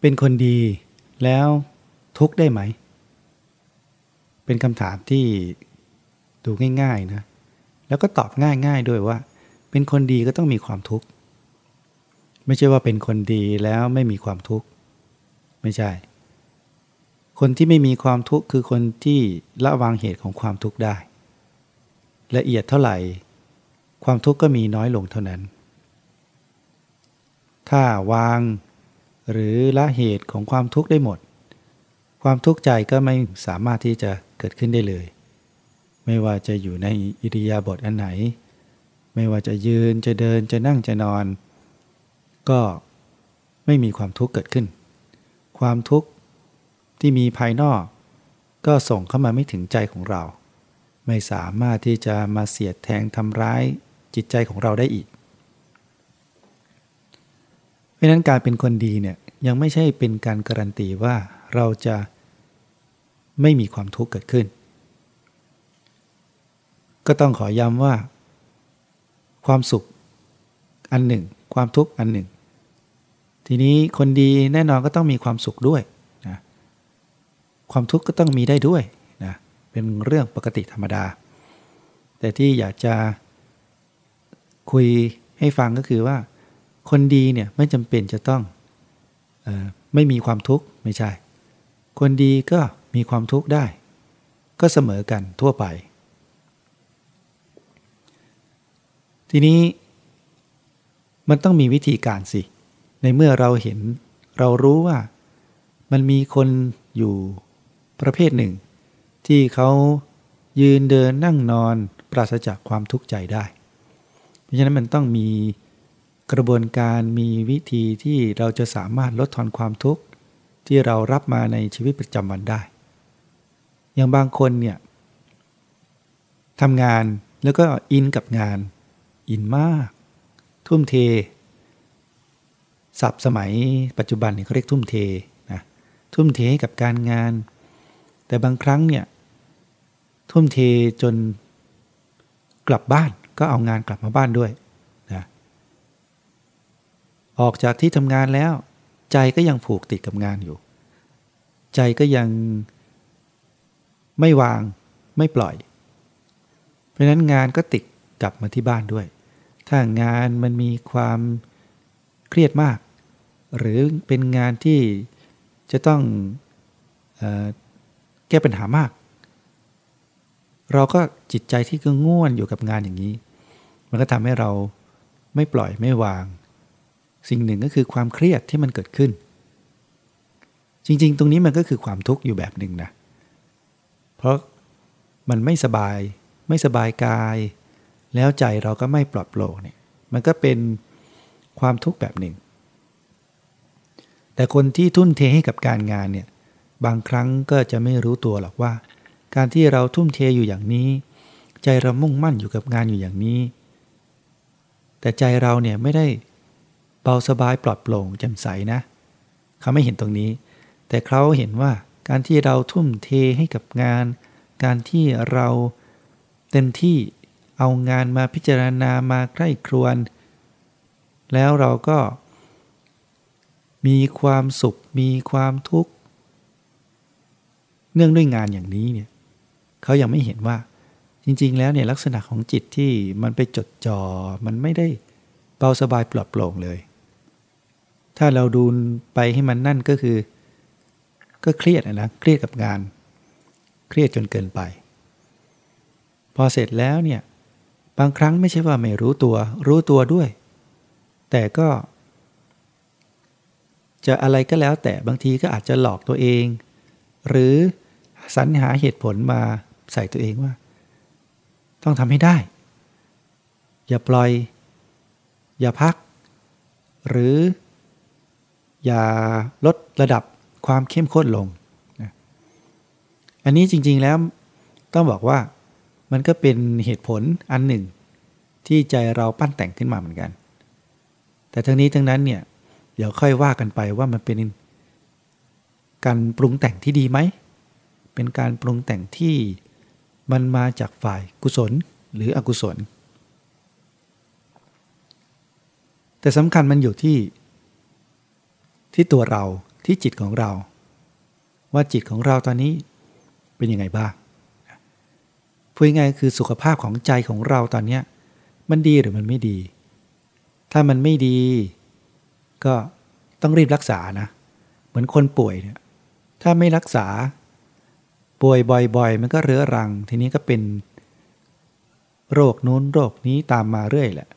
เป็นคนดีแล้วทุกได้ไหม เป็นคำถามที่ดูง่าย ๆนะ แล้วก็ตอบง่าย ๆ ด้วยว่า เป็นคนดีก็ต้องมีความทุกข์ ไม่ใช่ว่าเป็นคนดีแล้วไม่มีความทุกข์ ไม่ใช่ คนที่ไม่มีความทุกข์คือคนที่ละวางเหตุของความทุกข์ได้ ละเอียดเท่าไหร่ ความทุกข์ก็มีน้อยลงเท่านั้น ถ้าวาง หรือละเหตุของความทุกข์ได้หมด ความทุกข์ใจก็ไม่สามารถที่จะเกิดขึ้นได้เลย ไม่ว่าจะอยู่ในอิริยาบถอันไหน ไม่ว่าจะยืนจะเดินจะนั่งจะนอน ก็ไม่มีความทุกข์เกิดขึ้น ความทุกข์ที่มีภายนอก ก็ส่งเข้ามาไม่ถึงใจของเรา ไม่สามารถที่จะมาเสียดแทงทำร้ายจิตใจของเราได้อีก ราะนั้นการเป็นคนดีเนี่ยยังไม่ใช่เป็นการการันตีว่าเราจะไม่มีความทุกข์เกิดขึ้น ก็ต้องขอย้ำว่า ความสุขอันหนึ่ง ความทุกข์อันหนึ่ง ทีนี้คนดีแน่นอนก็ต้องมีความสุขด้วยนะความทุกข์ก็ต้องมีได้ด้วยนะเป็นเรื่องปกติธรรมดา แต่ที่อยากจะคุยให้ฟังก็คือว่า คนดีเนี่ยไม่จำเป็นจะต้องอไม่มีความทุกข์ไม่ใช่ คนดีก็มีความทุกข์ได้ ก็เสมอกันทั่วไป ทีนี้มันต้องมีวิธีการสิ ในเมื่อเราเห็นเรารู้ว่ามันมีคนอยู่ประเภทหนึ่ง ที่เขายืนเดินนั่งนอนปราศจากความทุกข์ใจได้ เพราะฉะนั้นมันต้องมี กระบวนการมีวิธีที่เราจะสามารถลดทอนความทุกข์ที่เรารับมาในชีวิตประจำวันได้ อย่างบางคนเนี่ยทำงานแล้วก็อินกับงาน อินมาก ทุ่มเทศัพท์สมัยปัจจุบันเนี่ยเขาเรียกทุ่มเทนะทุ่มเทกับการงาน แต่บางครั้งเนี่ยทุ่มเทจนกลับบ้านก็เอางานกลับมาบ้านด้วย ออกจากที่ทำงานแล้ว ใจก็ยังผูกติดกับงานอยู่ ใจก็ยังไม่วางไม่ปล่อย เพราะนั้นงานก็ติดกลับมาที่บ้านด้วย ถ้างานมันมีความเครียดมาก หรือเป็นงานที่จะต้องอแก้ปัญหามาก เราก็จิตใจที่ก็ง่วนอยู่กับงานอย่างนี้ มันก็ทำให้เราไม่ปล่อยไม่วาง สิ่งหนึ่งก็คือความเครียดที่มันเกิดขึ้น จริงๆ ตรงนี้มันก็คือความทุกข์อยู่แบบหนึ่งนะ เพราะมันไม่สบาย ไม่สบายกาย แล้วใจเราก็ไม่ปลอดโปร่งเนี่ย มันก็เป็นความทุกข์แบบหนึ่ง แต่คนที่ทุ่มเทให้กับการงานเนี่ย บางครั้งก็จะไม่รู้ตัวหรอกว่า การที่เราทุ่มเทอยู่อย่างนี้ ใจเรามุ่งมั่นอยู่กับงานอยู่อย่างนี้ แต่ใจเราเนี่ยไม่ได้ เบาสบายปลอดโปร่งแจ่มใสนะ เขาไม่เห็นตรงนี้ แต่เขาเห็นว่าการที่เราทุ่มเทให้กับงาน การที่เราเต็มที่เอางานมาพิจารณามาใกล้ครวน แล้วเราก็ มีความสุข มีความทุกข์ เนื่องด้วยงานอย่างนี้เนี่ยเขายังไม่เห็นว่า จริง ๆ แล้วเนี่ยลักษณะของจิตที่มันไปจดจอ่อมันไม่ได้เบาสบายปลอดโปร่งเลย ถ้าเราดูไปให้มันนั่นก็คือ ก็เครียดนะเครียดกับงาน เครียดจนเกินไป พอเสร็จแล้วเนี่ยบางครั้งไม่ใช่ว่าไม่รู้ตัว รู้ตัวด้วย แต่ก็ จะอะไรก็แล้วแต่บางทีก็อาจจะหลอกตัวเอง หรือสรรหาเหตุผลมาใส่ตัวเองว่า ต้องทำให้ได้ อย่าปล่อย อย่าพัก หรือ อย่าลดระดับความเข้มข้นลงนะอันนี้จริงๆแล้วต้องบอกว่ามันก็เป็นเหตุผลอันหนึ่ง ที่ใจเราปั้นแต่งขึ้นมาเหมือนกัน แต่ทั้งนี้ทั้งนั้นเนี่ยเดี๋ยวค่อยว่ากันไปว่ามันเป็นการปรุงแต่งที่ดีไหม เป็นการปรุงแต่งที่มันมาจากฝ่ายกุศลหรืออกุศล แต่สำคัญมันอยู่ที่ ที่ตัวเราที่จิตของเรา ว่าจิตของเราตอนนี้เป็นยังไงบ้างพูดง่ายคือสุขภาพของใจของเราตอนนี้มันดีหรือมันไม่ดี ถ้ามันไม่ดี ก็ต้องรีบรักษานะ เหมือนคนป่วยเนี่ยถ้าไม่รักษา ป่วยบ่อยๆ มันก็เรื้อรัง ทีนี้ก็เป็น โรคนู้นโรคนี้ตามมาเรื่อยแหละ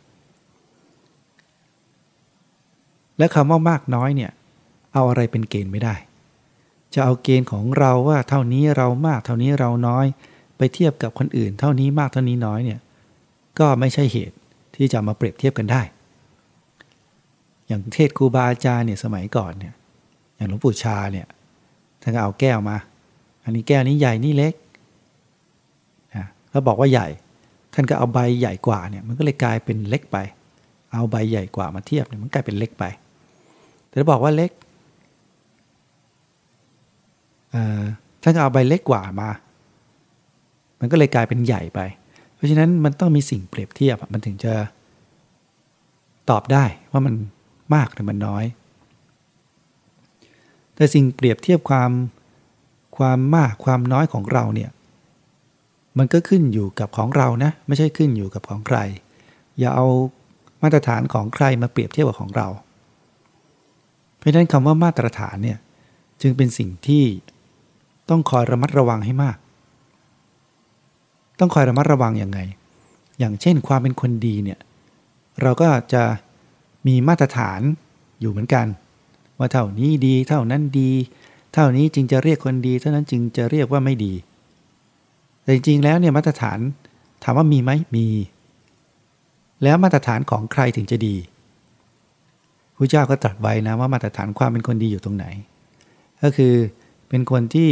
และคำว่ามากน้อยเนี่ย เอาอะไรเป็นเกณฑ์ไม่ได้ จะเอาเกณฑ์ของเราว่าเท่านี้เรามากเท่านี้เราน้อย ไปเทียบกับคนอื่น เท่านี้มากเท่านี้น้อยเนี่ยก็ไม่ใช่เหตุที่จะมาเปรียบเทียบกันได้ อย่างเทศครูบาอาจารย์เนี่ยสมัยก่อนเนี่ยอย่างหลวงปู่ชาเนี่ยท่านก็เอาแก้วมา อันนี้แก้วนี้ใหญ่นี่เล็กนะแล้วบอกว่าใหญ่ ท่านก็เอาใบใหญ่กว่าเนี่ยมันก็เลยกลายเป็นเล็กไป เอาใบใหญ่กว่ามาเทียบเนี่ยมันกลายเป็นเล็กไป แต่ถ้าบอกว่าเล็ก ท่านก็เอาใบเล็กกว่ามา มันก็เลยกลายเป็นใหญ่ไป เพราะฉะนั้นมันต้องมีสิ่งเปรียบเทียบมันถึงจะตอบได้ว่ามันมากหรือมันน้อย แต่สิ่งเปรียบเทียบความความมากความน้อยของเราเนี่ยมันก็ขึ้นอยู่กับของเรานะ ไม่ใช่ขึ้นอยู่กับของใคร อย่าเอามาตรฐานของใครมาเปรียบเทียบกับของเรา เพราะฉะนั้นคำว่ามาตรฐานเนี่ยจึงเป็นสิ่งที่ ต้องคอยระมัดระวังให้มาก ต้องคอยระมัดระวังอย่างไง อย่างเช่นความเป็นคนดีเนี่ย เราก็จะมีมาตรฐานอยู่เหมือนกัน ว่าเท่านี้ดี เท่านั้นดี เท่านี้จึงจะเรียกคนดี เท่านั้นจึงจะเรียกว่าไม่ดี แต่จริงๆแล้วเนี่ยมาตรฐานถามว่ามีไหมมี แล้วมาตรฐานของใครถึงจะดีพระเจ้าก็ตรัสไว้นะว่ามาตรฐานความเป็นคนดีอยู่ตรงไหน ก็คือ เป็นคนที่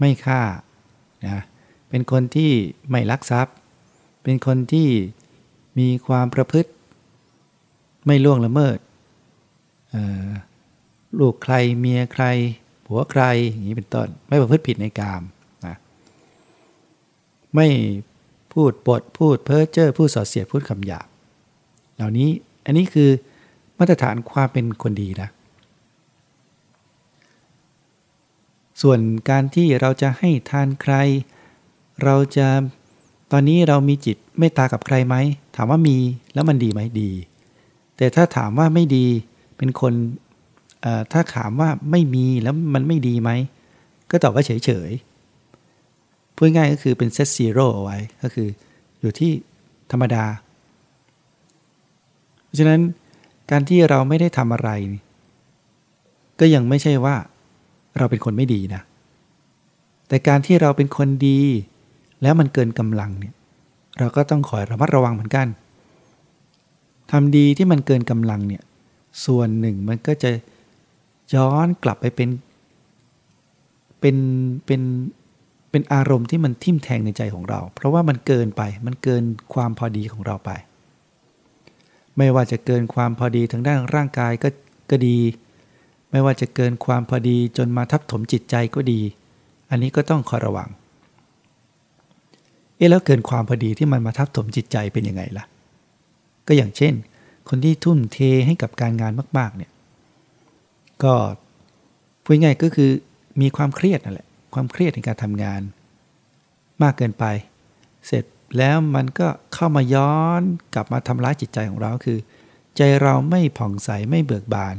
ไม่ฆ่านะเป็นคนที่ไม่ลักทรัพย์ เป็นคนที่มีความประพฤติ ไม่ล่วงละเมิดลูกใครเมียใคร ผัวใครอย่างนี้เป็นต้น ไม่ประพฤติผิดในกามนะไม่พูดปดพูดเพ้อเจ้อพูดส่อเสียดพูดคำหยาบเหล่านี้อันนี้คือมาตรฐานความเป็นคนดีนะ ส่วนการที่เราจะให้ทานใคร เราจะตอนนี้เรามีจิตเมตตากับใครไหม ถามว่ามีแล้วมันดีไหมดี แต่ถ้าถามว่าไม่ดีเป็นคนถ้าถามว่าไม่มีแล้วมันไม่ดีไหม ก็ตอบว่าเฉยเฉยพูดง่ายก็คือเป็นเซตซีโร่เอาไว้ก็คืออยู่ที่ธรรมดา เพราะฉะนั้นการที่เราไม่ได้ทำอะไร ก็ยังไม่ใช่ว่า เราเป็นคนไม่ดีนะ แต่การที่เราเป็นคนดี แล้วมันเกินกำลังเนี่ยเราก็ต้องคอยระมัดระวังเหมือนกันทำดีที่มันเกินกำลังเนี่ยส่วนหนึ่งมันก็จะย้อนกลับไปเป็น เป็นเป็นเป็นอารมณ์ที่มันทิ่มแทงในใจของเรา เพราะว่ามันเกินไปมันเกินความพอดีของเราไป ไม่ว่าจะเกินความพอดีทางด้านร่างกายก็ก็ดี ไม่ว่าจะเกินความพอดีจนมาทับถมจิตใจก็ดี อันนี้ก็ต้องคอยระวัง เอ๊ะแล้วเกินความพอดีที่มันมาทับถมจิตใจเป็นยังไงล่ะ ก็อย่างเช่น คนที่ทุ่มเทให้กับการงานมากๆเนี่ย ก็พูดง่ายก็คือมีความเครียดนั่นแหละ ความเครียดในการทำงาน มากเกินไป เสร็จแล้วมันก็เข้ามาย้อนกลับมาทำร้ายจิตใจของเราคือ ใจเราไม่ผ่องใสไม่เบิกบาน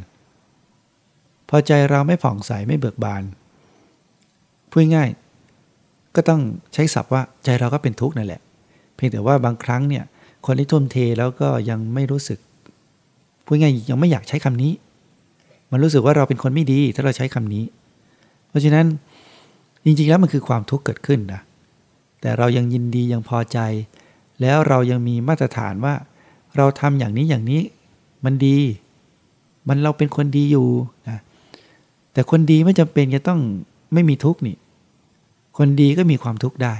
พอใจเราไม่ผ่องใสไม่เบิกบานพูดง่ายก็ต้องใช้ศัพท์ว่าใจเราก็เป็นทุกข์นั่นแหละ เพียงแต่ว่าบางครั้งเนี่ยคนที่ทุ่มเทแล้วก็ยังไม่รู้สึกพูดง่ายยังไม่อยากใช้คำนี้ มันรู้สึกว่าเราเป็นคนไม่ดีถ้าเราใช้คำนี้ เพราะฉะนั้นจริงๆแล้วมันคือความทุกข์เกิดขึ้นนะแต่เรายังยินดียังพอใจ แล้วเรายังมีมาตรฐานว่า เราทำอย่างนี้อย่างนี้ มันดี มันเราเป็นคนดีอยู่นะ แต่คนดีไม่จำเป็นจะต้องไม่มีทุกข์นี่ คนดีก็มีความทุกข์ได้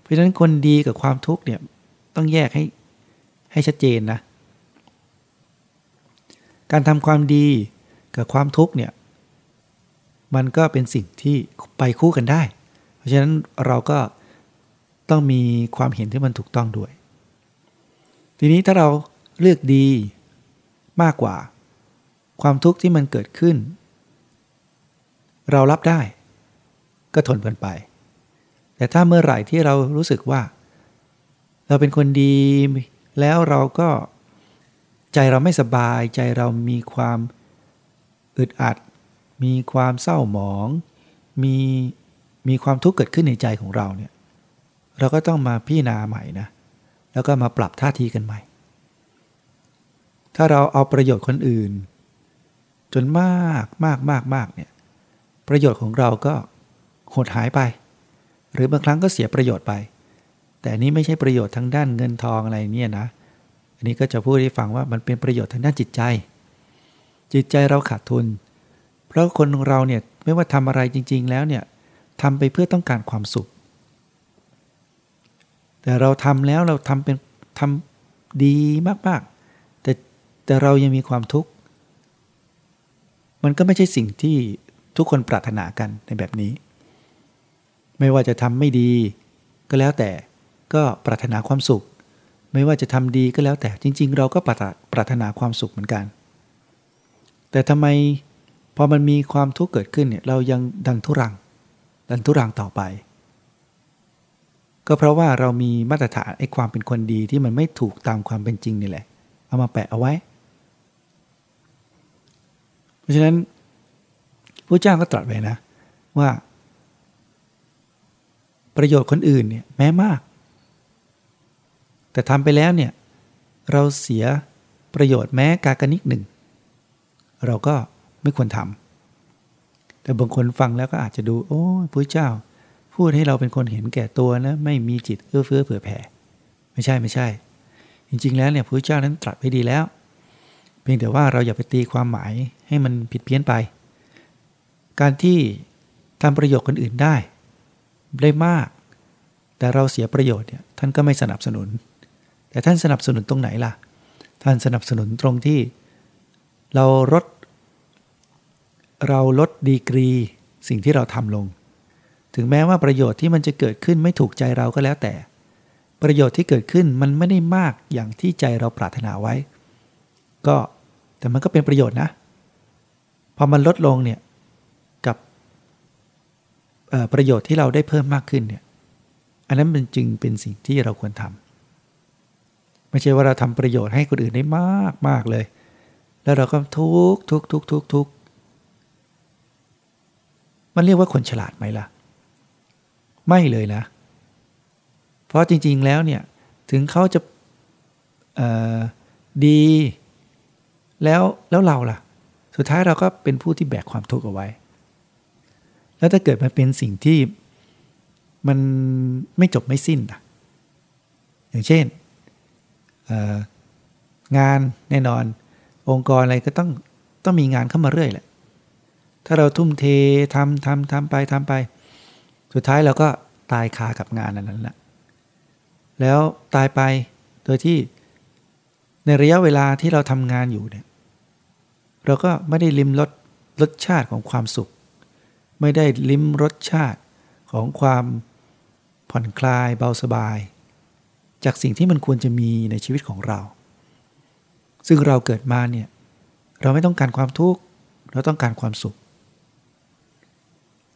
เพราะฉะนั้นคนดีกับความทุกข์เนี่ยต้องแยกให้ให้ชัดเจนนะ การทำความดีกับความทุกข์เนี่ยมันก็เป็นสิ่งที่ไปคู่กันได้ เพราะฉะนั้นเราก็ต้องมีความเห็นที่มันถูกต้องด้วย ทีนี้ถ้าเราเลือกดีมากกว่า ความทุกข์ที่มันเกิดขึ้น เรารับได้ ก็ทนกันไป แต่ถ้าเมื่อไหร่ที่เรารู้สึกว่า เราเป็นคนดี แล้วเราก็ใจเราไม่สบายใจเรามีความอึดอัด มีความเศร้าหมอง มีมีความทุกข์เกิดขึ้นในใจของเราเนี่ยเราก็ต้องมาพิจารณาใหม่นะแล้วก็มาปรับท่าทีกันใหม่ ถ้าเราเอาประโยชน์คนอื่น จนมากมากมากมากเนี่ย ประโยชน์ของเราก็หดหายไป หรือบางครั้งก็เสียประโยชน์ไป แต่นี้ไม่ใช่ประโยชน์ทางด้านเงินทองอะไรเนี่ยนะ อันนี้ก็จะพูดให้ฟังว่ามันเป็นประโยชน์ทางด้านจิตใจ จิตใจเราขาดทุน เพราะคนของเราเนี่ยไม่ว่าทำอะไรจริง ๆ แล้วเนี่ยทำไปเพื่อต้องการความสุข แต่เราทำแล้วเราทำเป็นทำดีมากๆ แต่แต่เรายังมีความทุกข์มันก็ไม่ใช่สิ่งที่ ทุกคนปรารถนากันในแบบนี้ ไม่ว่าจะทำไม่ดี ก็แล้วแต่ก็ปรารถนาความสุข ไม่ว่าจะทำดีก็แล้วแต่จริง ๆ เราก็ปรารถนาความสุขเหมือนกัน แต่ทำไมพอมันมีความทุกข์เกิดขึ้นเนี่ยเรายังดันทุรัง ดันทุรังต่อไป ก็เพราะว่าเรามีมาตรฐานไอ้ความเป็นคนดีที่มันไม่ถูกตามความเป็นจริงนี่แหละ เอามาแปะเอาไว้ เพราะฉะนั้น พระเจ้าก็ตรัสไว้นะ ว่า ประโยชน์คนอื่นเนี่ยแม้มาก แต่ทำไปแล้วเนี่ยเราเสียประโยชน์แม้กากนิกหนึ่ง เราก็ไม่ควรทำแต่บางคนฟังแล้วก็อาจจะดู โอ้พระเจ้า พูดให้เราเป็นคนเห็นแก่ตัวนะไม่มีจิตเอื้อเฟื้อเผื่อแผ่ ไม่ใช่ไม่ใช่ จริง ๆ แล้วเนี่ยพระเจ้านั้นตรัสไว้ดีแล้ว เพียงแต่ว่าเราอย่าไปตีความหมายให้มันผิดเพี้ยนไป การที่ทำประโยชน์คนอื่นได้ได้มาก แต่เราเสียประโยชน์เนี่ยท่านก็ไม่สนับสนุน แต่ท่านสนับสนุนตรงไหนล่ะ ท่านสนับสนุนตรงที่ เราลดเราลดดีกรีสิ่งที่เราทำลง ถึงแม้ว่าประโยชน์ที่มันจะเกิดขึ้นไม่ถูกใจเราก็แล้วแต่ ประโยชน์ที่เกิดขึ้นมันไม่ได้มากอย่างที่ใจเราปรารถนาไว้ ก็แต่มันก็เป็นประโยชน์นะ พอมันลดลงเนี่ย ประโยชน์ที่เราได้เพิ่มมากขึ้นเนี่ยอันนั้นมันจึงเป็นสิ่งที่เราควรทำไม่ใช่ว่าเราทำประโยชน์ให้คนอื่นได้มากมากเลย แล้วเราก็ทุกทุกทุกทุกทุกมันเรียกว่าคนฉลาดไหมล่ะ ไม่เลยนะ เพราะจริง ๆแล้วเนี่ยถึงเขาจะดี แล้วแล้วเราล่ะ สุดท้ายเราก็เป็นผู้ที่แบกความทุกข์เอาไว้ แล้วถ้าเกิดมันเป็นสิ่งที่มันไม่จบไม่สิ้นอะ อย่างเช่นงานแน่นอน องค์กรอะไรก็ต้องต้องมีงานเข้ามาเรื่อยแหละ ถ้าเราทุ่มเททำทำทำไปทำไป สุดท้ายเราก็ตายคากับงานนั้นแหละแล้วตายไปโดยที่ในระยะเวลาที่เราทำงานอยู่เนี่ยเราก็ไม่ได้ลิมรสรสชาติของความสุข ไม่ได้ลิ้มรสชาติของความผ่อนคลายเบาสบาย จากสิ่งที่มันควรจะมีในชีวิตของเรา ซึ่งเราเกิดมาเนี่ยเราไม่ต้องการความทุกข์เราต้องการความสุข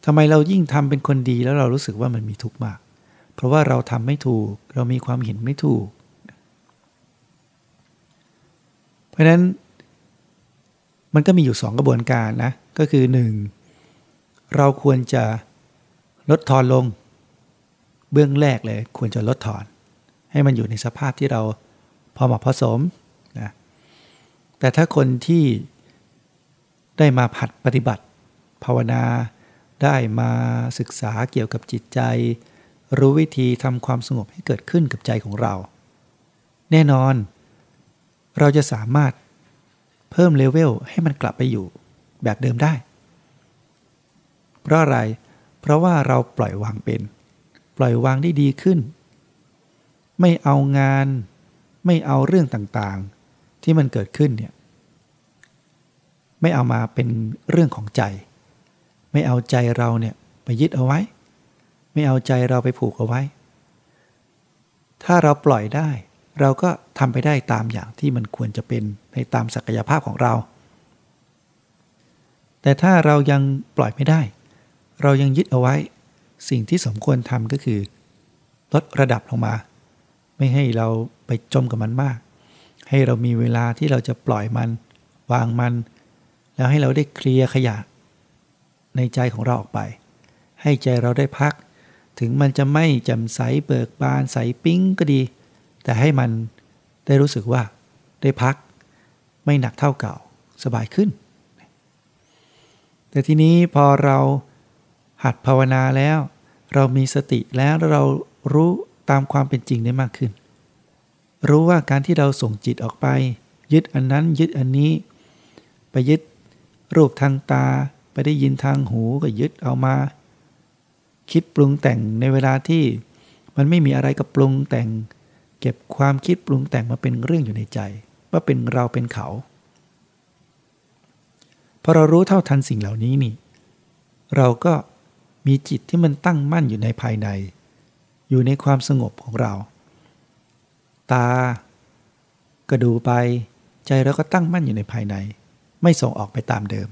ทำไมเรายิ่งทำเป็นคนดีแล้วเรารู้สึกว่ามันมีทุกข์มาก เพราะว่าเราทำไม่ถูก เรามีความเห็นไม่ถูก เพราะนั้นมันก็มีอยู่สองกระบวนการนะ ก็คือหนึ่ง เราควรจะลดทอนลง เบื้องแรกเลยควรจะลดทอน ให้มันอยู่ในสภาพที่เราพอเหมาะพอสมนะแต่ถ้าคนที่ได้มาผัดปฏิบัติ ภาวนาได้มาศึกษาเกี่ยวกับจิตใจ รู้วิธีทำความสงบให้เกิดขึ้นกับใจของเรา แน่นอน เราจะสามารถเพิ่มเลเวลให้มันกลับไปอยู่แบบเดิมได้ เพราะอะไร เพราะว่าเราปล่อยวางเป็น ปล่อยวางได้ดีขึ้น ไม่เอางาน ไม่เอาเรื่องต่างๆ ที่มันเกิดขึ้นเนี่ยไม่เอามาเป็นเรื่องของใจ ไม่เอาใจเราเนี่ยไปยึดเอาไว้ ไม่เอาใจเราไปผูกเอาไว้ ถ้าเราปล่อยได้ เราก็ทำไปได้ตามอย่างที่มันควรจะเป็นในตามศักยภาพของเรา แต่ถ้าเรายังปล่อยไม่ได้ เรายังยึดเอาไว้ สิ่งที่สมควรทำก็คือ ลดระดับลงมา ไม่ให้เราไปจมกับมันมาก ให้เรามีเวลาที่เราจะปล่อยมัน วางมัน แล้วให้เราได้เคลียร์ขยะ ในใจของเราออกไป ให้ใจเราได้พัก ถึงมันจะไม่จำใสเบิกบานใสปิ้งก็ดี แต่ให้มันได้รู้สึกว่า ได้พัก ไม่หนักเท่าเก่าสบายขึ้น แต่ทีนี้พอเรา หัดภาวนาแล้ว เรามีสติแล้วเรารู้ตามความเป็นจริงได้มากขึ้น รู้ว่าการที่เราส่งจิตออกไป ยึดอันนั้นยึดอันนี้ ไปยึดรูปทางตา ไปได้ยินทางหูก็ยึดเอามา คิดปรุงแต่งในเวลาที่มันไม่มีอะไรกับปรุงแต่ง เก็บความคิดปรุงแต่งมาเป็นเรื่องอยู่ในใจ ว่าเป็นเราเป็นเขาพอเรารู้เท่าทันสิ่งเหล่านี้นี่ เราก็ มีจิตที่มันตั้งมั่นอยู่ในภายใน อยู่ในความสงบของเรา ตา ก็ดูไป ใจเราก็ตั้งมั่นอยู่ในภายใน ไม่ส่งออกไปตามเดิม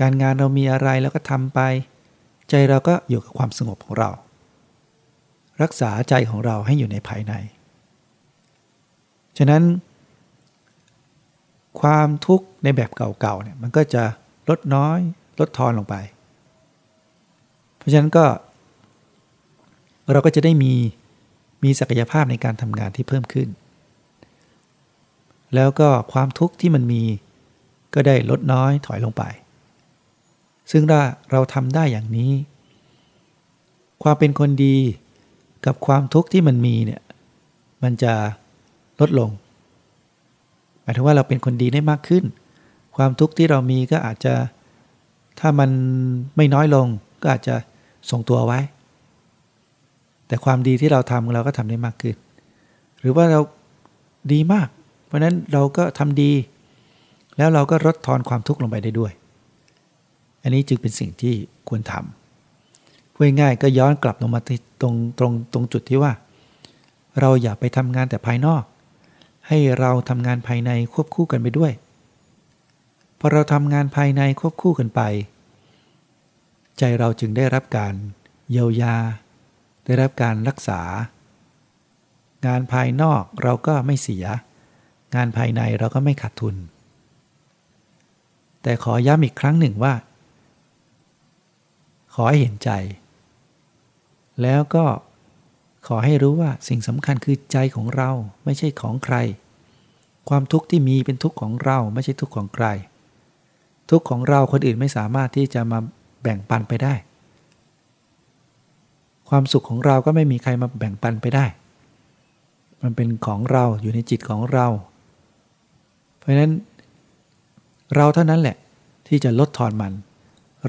การงานเรามีอะไรแล้วก็ทำไป ใจเราก็อยู่กับความสงบของเรา รักษาใจของเราให้อยู่ในภายใน ฉะนั้น ความทุกข์ในแบบเก่าๆเนี่ยมันก็จะลดน้อยลดทอนลงไป ราะฉะนั้นก็ เราก็จะได้มีมีศักยภาพในการทำงานที่เพิ่มขึ้น แล้วก็ความทุกข์ที่มันมีก็ได้ลดน้อยถอยลงไป ซึ่งถ้าเราทำได้อย่างนี้ ความเป็นคนดีกับความทุกข์ที่มันมีเนี่ยมันจะลดลงหมายถึงว่าเราเป็นคนดีได้มากขึ้น ความทุกข์ที่เรามีก็อาจจะถ้ามันไม่น้อยลงก็อาจจะ ส่งตัวไว้ แต่ความดีที่เราทำเราก็ทำได้มากขึ้น หรือว่าเราดีมาก เพราะนั้นเราก็ทำดี แล้วเราก็ลดทอนความทุกข์ลงไปได้ด้วย อันนี้จึงเป็นสิ่งที่ควรทำพูดง่ายก็ย้อนกลับลงมาตรงตรงตรงจุดที่ว่า เราอย่าไปทำงานแต่ภายนอก ให้เราทำงานภายในควบคู่กันไปด้วยพอเราทำงานภายในควบคู่กันไป ใจเราจึงได้รับการเยียวยา ได้รับการรักษา งานภายนอกเราก็ไม่เสีย งานภายในเราก็ไม่ขาดทุน แต่ขอย้ำอีกครั้งหนึ่งว่า ขอให้เห็นใจ แล้วก็ขอให้รู้ว่าสิ่งสำคัญคือใจของเราไม่ใช่ของใคร ความทุกข์ที่มีเป็นทุกข์ของเราไม่ใช่ทุกข์ของใคร ทุกข์ของเราคนอื่นไม่สามารถที่จะมา แบ่งปันไปได้ ความสุขของเราก็ไม่มีใครมาแบ่งปันไปได้ มันเป็นของเราอยู่ในจิตของเรา เพราะนั้น เราเท่านั้นแหละที่จะลดทอนมัน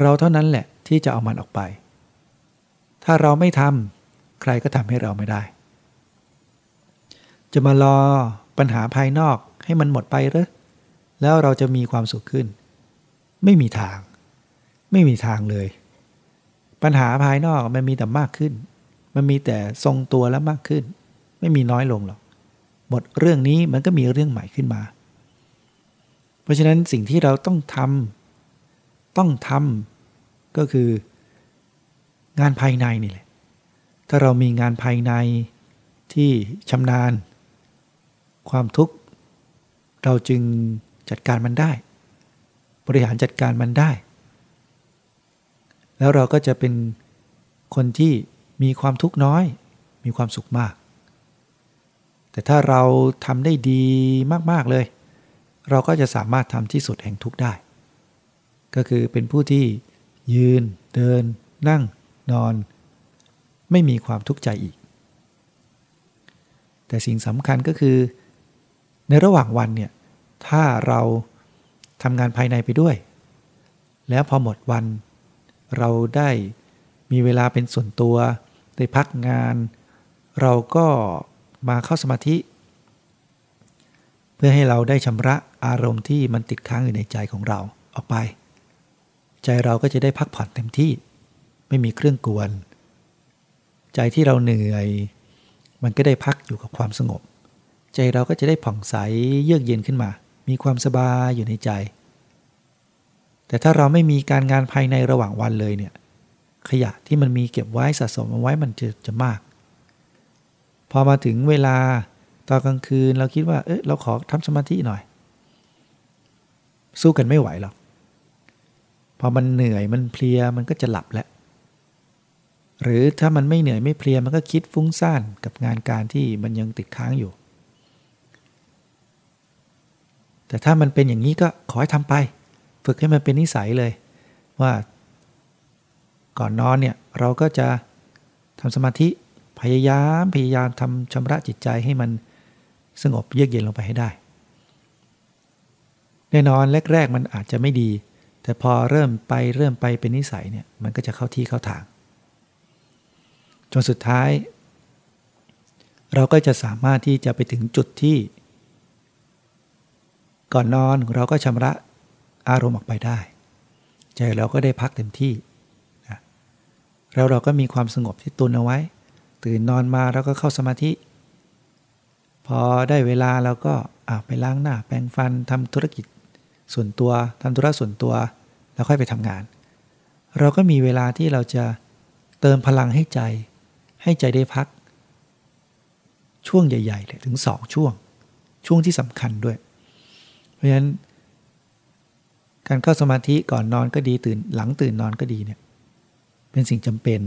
เราเท่านั้นแหละที่จะเอามันออกไป ถ้าเราไม่ทำใครก็ทำให้เราไม่ได้ จะมารอปัญหาภายนอกให้มันหมดไปหรือแล้วเราจะมีความสุขขึ้น ไม่มีทาง ไม่มีทางเลย ปัญหาภายนอกมันมีแต่มากขึ้น มันมีแต่ทรงตัวแล้วมากขึ้น ไม่มีน้อยลงหรอกหมดเรื่องนี้มันก็มีเรื่องใหม่ขึ้นมา เพราะฉะนั้นสิ่งที่เราต้องทำต้องทำก็คืองานภายในนี่แหละ ถ้าเรามีงานภายในที่ชำนาญ ความทุกข์ เราจึงจัดการมันได้ บริหารจัดการมันได้ แล้วเราก็จะเป็นคนที่มีความทุกข์น้อย มีความสุขมาก แต่ถ้าเราทำได้ดีมาก ๆ เลย เราก็จะสามารถทำที่สุดแห่งทุกข์ได้ ก็คือเป็นผู้ที่ยืน เดิน นั่ง นอน ไม่มีความทุกข์ใจอีก แต่สิ่งสำคัญก็คือ ในระหว่างวันเนี่ย ถ้าเราทำงานภายในไปด้วย แล้วพอหมดวัน เราได้มีเวลาเป็นส่วนตัว ได้พักงาน เราก็มาเข้าสมาธิ เพื่อให้เราได้ชำระอารมณ์ที่มันติดค้างอยู่ในใจของเราออกไป ใจเราก็จะได้พักผ่อนเต็มที่ ไม่มีเครื่องกวน ใจที่เราเหนื่อย มันก็ได้พักอยู่กับความสงบ ใจเราก็จะได้ผ่องใสเยือกเย็นขึ้นมา มีความสบายอยู่ในใจ แต่ถ้าเราไม่มีการงานภายในระหว่างวันเลยเนี่ยขยะที่มันมีเก็บไว้สะสมเอาไว้มันจะจะมาก พอมาถึงเวลาตอนกลางคืนเราคิดว่าเออเราขอทำสมาธิหน่อย สู้กันไม่ไหวหรอกพอมันเหนื่อยมันเพลียมันก็จะหลับแล้วหรือถ้ามันไม่เหนื่อยไม่เพลียมันก็คิดฟุ้งซ่านกับงานการที่มันยังติดค้างอยู่ แต่ถ้ามันเป็นอย่างนี้ก็ขอให้ทำไป ฝึกให้มันเป็นนิสัยเลย ว่า ก่อนนอนเนี่ยเราก็จะทำสมาธิพยายามพยายามทำชำระจิตใจให้มันสงบเยือกเย็นลงไปให้ได้ แน่นอนแรกๆมันอาจจะไม่ดี แต่พอเริ่มไปเริ่มไปเป็นนิสัยเนี่ยมันก็จะเข้าที่เข้าทาง จนสุดท้าย เราก็จะสามารถที่จะไปถึงจุดที่ ก่อนนอนเราก็ชำระ อารมณ์ออกไปได้ ใจเราก็ได้พักเต็มที่นะแล้วเราก็มีความสงบที่ตุนเอาไว้ ตื่นนอนมาเราก็เข้าสมาธิ พอได้เวลาเราก็ไปล้างหน้า แปรงฟันทำธุรกิจส่วนตัวทำธุระส่วนตัว แล้วค่อยไปทำงาน เราก็มีเวลาที่เราจะเติมพลังให้ใจ ให้ใจได้พัก ช่วงใหญ่ๆเลยถึงสองช่วง ช่วงที่สำคัญด้วย เพราะฉะนั้น การเข้าสมาธิก่อนนอนก็ดีตื่นหลังตื่นนอนก็ดีเนี่ยเป็นสิ่งจำเป็น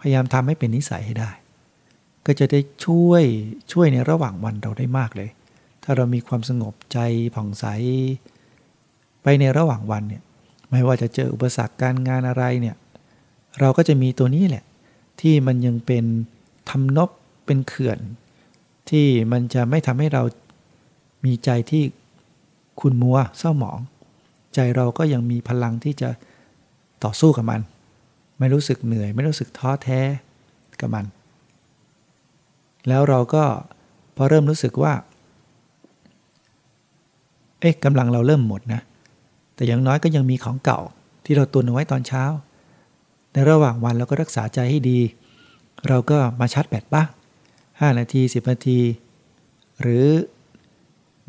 พยายามทำให้เป็นนิสัยให้ได้ ก็จะได้ช่วยช่วยในระหว่างวันเราได้มากเลย ถ้าเรามีความสงบใจผ่องใส ไปในระหว่างวันเนี่ยไม่ว่าจะเจออุปสรรคการงานอะไรเนี่ยเราก็จะมีตัวนี้แหละ ที่มันยังเป็นทำนบเป็นเขื่อน ที่มันจะไม่ทำให้เรามีใจที่คุณมัวเศร้าหมอง ใจเราก็ยังมีพลังที่จะต่อสู้กับมัน ไม่รู้สึกเหนื่อย ไม่รู้สึกท้อแท้กับมัน แล้วเราก็พอเริ่มรู้สึกว่า เอ๊ะกำลังเราเริ่มหมดนะ แต่อย่างน้อยก็ยังมีของเก่าที่เราตุนเอาไว้ตอนเช้า ในระหว่างวันเราก็รักษาใจให้ดี เราก็มาชาร์จแบตบ้าง5นาที 10 นาที หรือ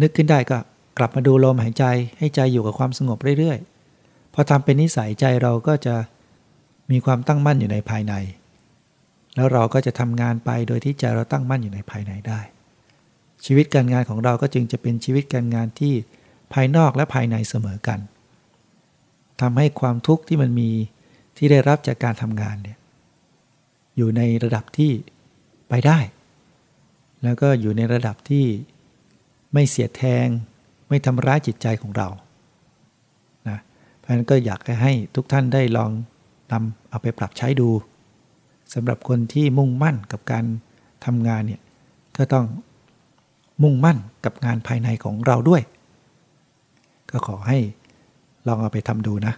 นึกขึ้นได้ก็ กลับมาดูลมหายใจให้ใจอยู่กับความสงบเรื่อยๆ พอทำเป็นนิสัยใจเราก็จะมีความตั้งมั่นอยู่ในภายใน แล้วเราก็จะทำงานไปโดยที่ใจเราตั้งมั่นอยู่ในภายในได้ ชีวิตการงานของเราก็จึงจะเป็นชีวิตการงานที่ภายนอกและภายในเสมอกันทำให้ความทุกข์ที่มันมีที่ได้รับจากการทำงานเนี่ยอยู่ในระดับที่ไปได้ แล้วก็อยู่ในระดับที่ไม่เสียแทง ไม่ทำร้ายจิตใจของเรานะเพราะฉะนั้นก็อยากให้ทุกท่านได้ลองนำเอาไปปรับใช้ดูสำหรับคนที่มุ่งมั่นกับการทำงานเนี่ยก็ต้องมุ่งมั่นกับงานภายในของเราด้วย ก็ขอให้ลองเอาไปทำดูนะ